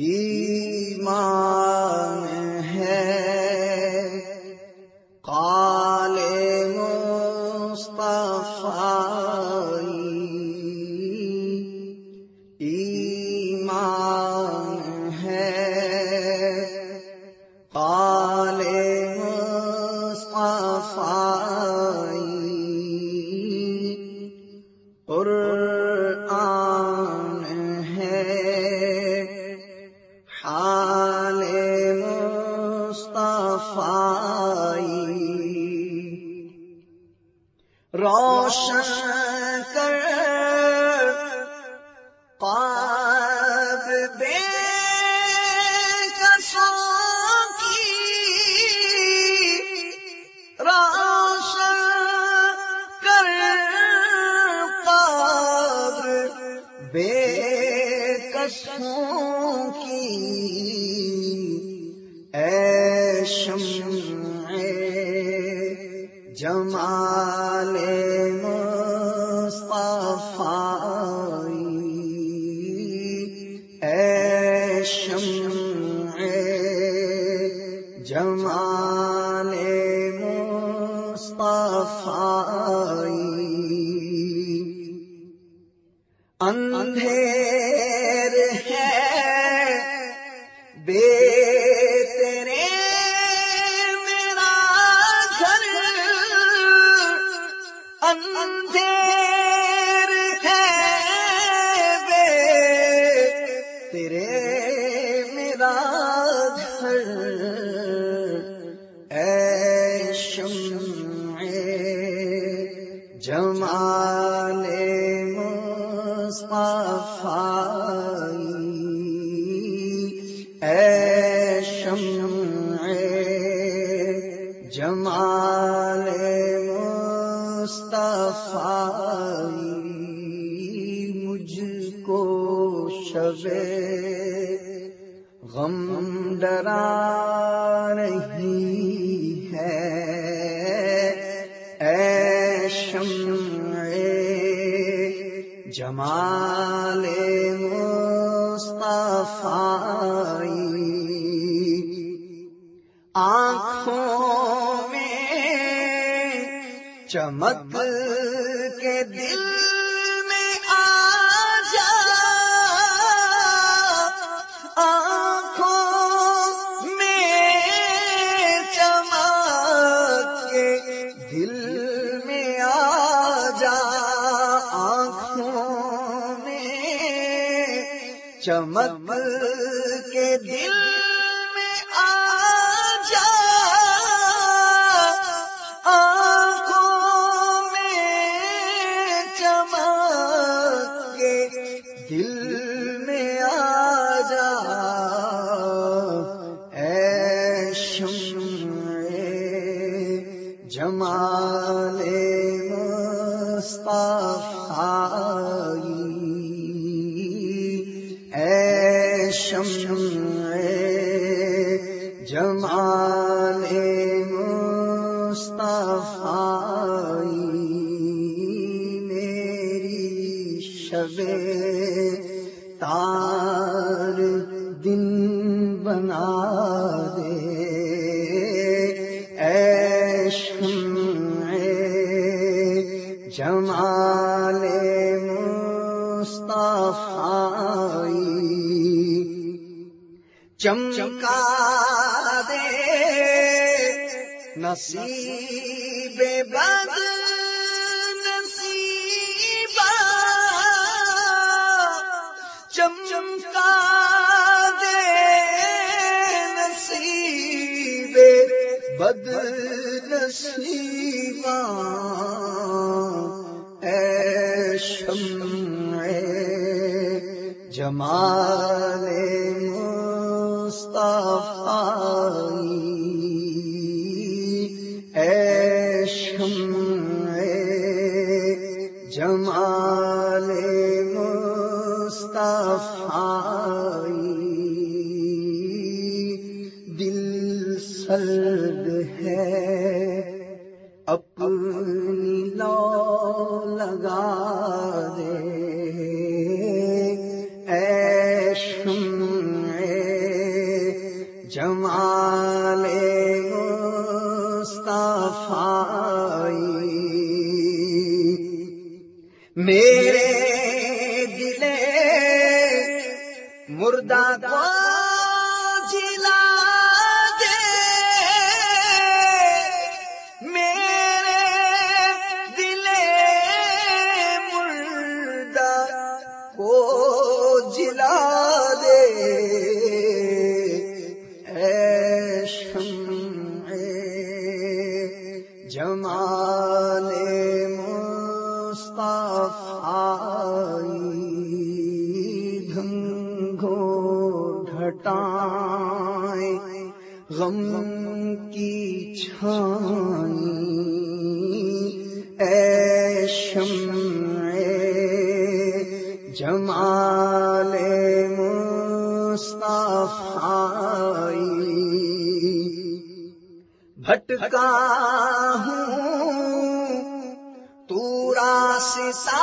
ایمان ہے۔ روشن کر قاب بے کر بے کسوں کی شمع جمال مصطفی اندھیر ہے بے تیرے میرا گھر اندھیر جمال مصطفی اے شمع جمال مصطفی مجھ کو شب غم ڈرا رہی ہے۔ جمال مصطفی، آنکھوں میں چمک کے دل میں آ جا، آنکھوں میں چمک کے دل چمک کے دل میں آ جا۔ آنکھوں میں چمک کے دل شمع جمال مصطفی میری شب تار دن بنا دے۔ اے چمکا دے نصیب بد نصیبا چمکا دے نصیب بد نصیبا جمال مصطفی اے شمع جمال مصطفی دل سرد ہے اپنی لو لگا دے۔ میرے دل مردہ کو جلا دے میرے دل مردہ کو جلا دے؟ ڈھٹائیں غم کی چھانی اے شمع جمال مصطفی بھٹکا ہوں تو راستہ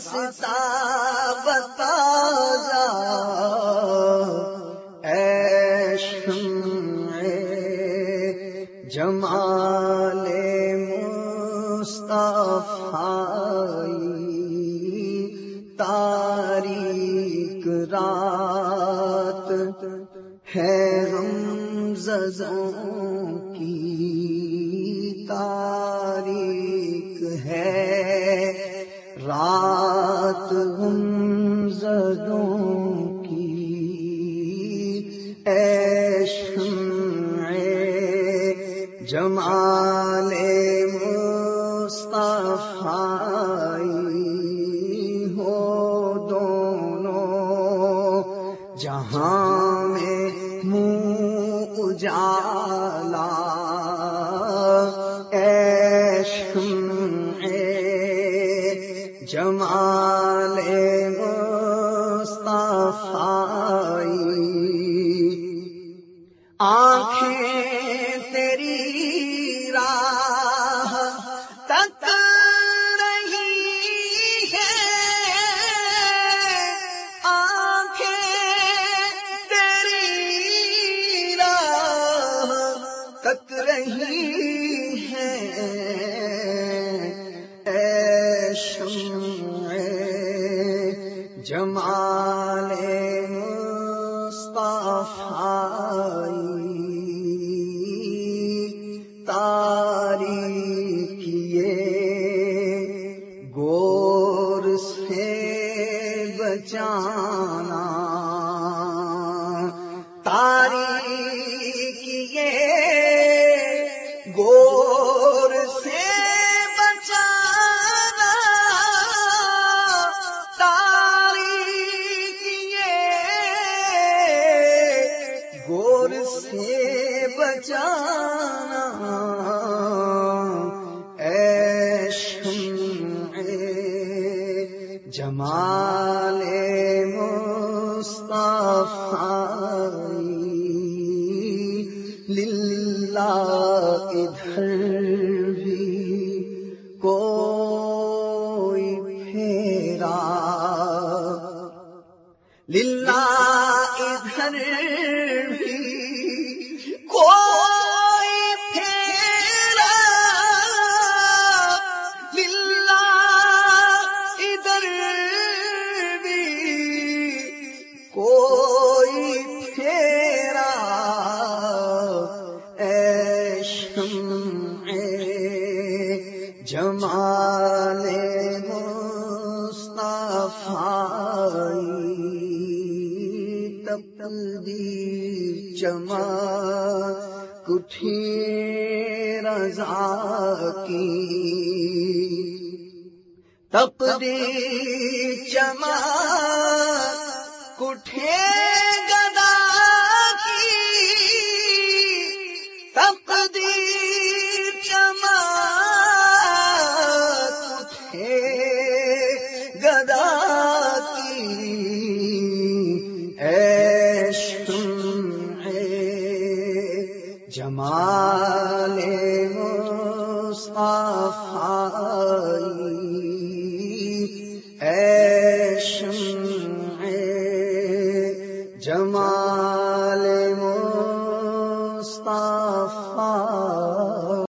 راستہ بتا جا۔ جمال مصطفی تاریک رات ہے غم کی تاریک ہے مصطفی ہو دونوں جہاں میں منہ اجالا۔ اے شمع جمال مصطفی تاریخ یہ گور سے بچانا۔ تاریخ یہ گور سے بچانا۔ تاریخ یہ گور سے بچانا۔ مصطفی للہ ادھر جمال مصطفی تپدی چما کٹھی رضا کی۔ تپدی چما کٹھے جمال